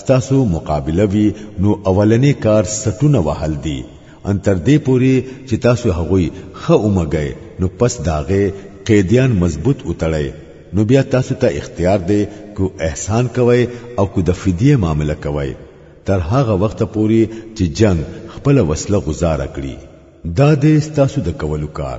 ستاسو مقابله وی نو اولنې کار سټونه وهل دي ان تر دې پوري چې تاسو هغوی خه اومګئ نو پس داغه قیدیان مضبوط اتړئ نو بیا تاسو ته تا اختیار دی کو احسان کوئ او کو د فدیه معامله کوئ تر هغه وخت پوري چې جنگ خپل وسله غزار کړي دا دې ستاسو د کولو کار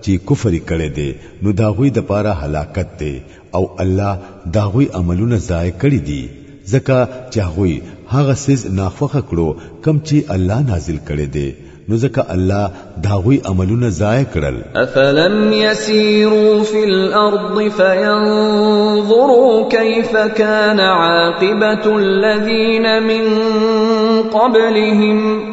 چی کفر کړی دی نو داغوی دپاره هلاکت دی او الله داغوی عملونه ضایع کړی دی ځکه چی هغوی هغه څیز ناخوښه کړو کوم چی الله نازل کړی دی نو ځکه الله داغوی عملونه ضایع کړل افلم یسیرو فی الارض فینظرو کیف کان عاقبت الذین من قبلهم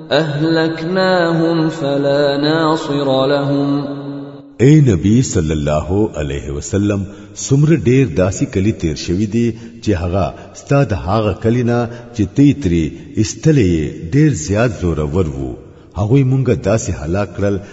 اهلكناهم فلا ناصر لهم اے نبی صلی الله علیه وسلم سمره ډیر داسي کلی تیر شوی دی چې هغه ستاد هغه کلی نه چې تی تری استلې ډیر زیات زور ور وو هغه مونږه داسي هلاک کړل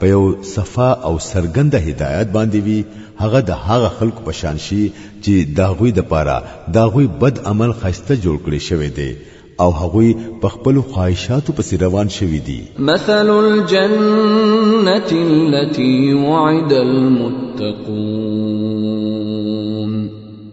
په یو صفا او سرګند هدایت باندې وي هغه د هغه خلکو په شان شي چې داغوی د پاره داغوی بد عمل خسته جوړ کړی شوی دی او هغوی په خپل خواهشاتو پسې روان شوی دي مثل الجنه التي وعد المتقون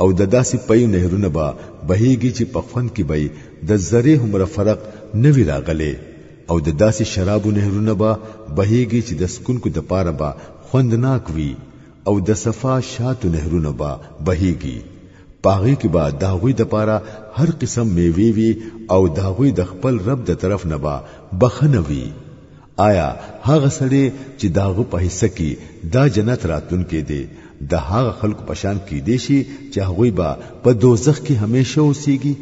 او د داسې پي نهرونه به بهیږي چې په خوند کې به د ذرې همره فرق نه وی راغلی او د داسې شرابو نهرونه به بهیږي چې د سکونکو د پاره به خوندناک وي او د صفا شاتو نهرونه به بهیږي پاغي کې به د هغوی د پاره هر قسم میوي وي او د هغوی د خپل رب د طرف نه به بخنه وي آیا هغه سړی چې داغه په حصہ کې دا جنت راتلون کې دی د هغه خلکو پشان کې دی شي چې هغه به په دوزخ کې همیشه اوسيږي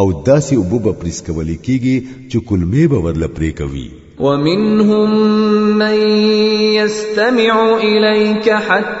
او داسې وبو به پریس کول کېږي چې کلمې به ورله پرې کوي ومنهم من يستمع اليك حتى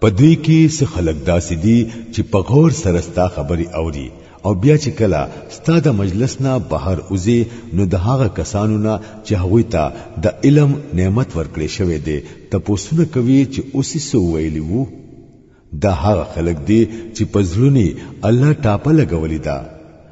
په دوی کې څه خلک داسې دي چې په غور سره ستا خبرې اوري او بیا چې کله ستا د مجلس نه بهر وځي نو د هغه کسانو نه چې هغوی ته د علم نعمت ورکړی شوی دی تپوسونه کوي چې اوسې څه ویلي وو دا هغه خلک دي چې په زړونی الله ټاپه لګولې ده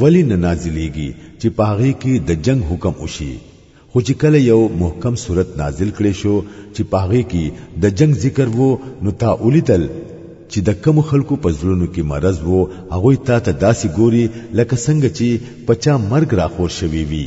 ولی نه نازلیږي چې پاغي کې د جنگ حکم وشي خو چې کله یو محکم صورت نازل کړي شو چې پاغي کې د جنگ ذکر وو نو تا اولیدل چې د کم خلکو په ځلونو کې مرز وو هغه تا ته داسې ګوري لکه څنګه چې پچا مرګ راخور شوی وي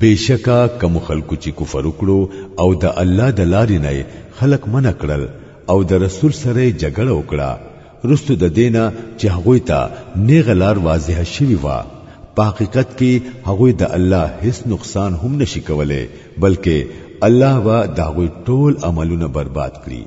بشکا کوم خلکو چې کفر وکړو او د الله د لارې نه خلک من کړل او د رسول سره جګړه وکړه رستو د دینه چې هغه ته نیغه لار واضح شوی و په حقیقت کې هغه د الله هیڅ نقصان هم نشي کوله بلکې الله وا داوی ټول عملونه برباد کړي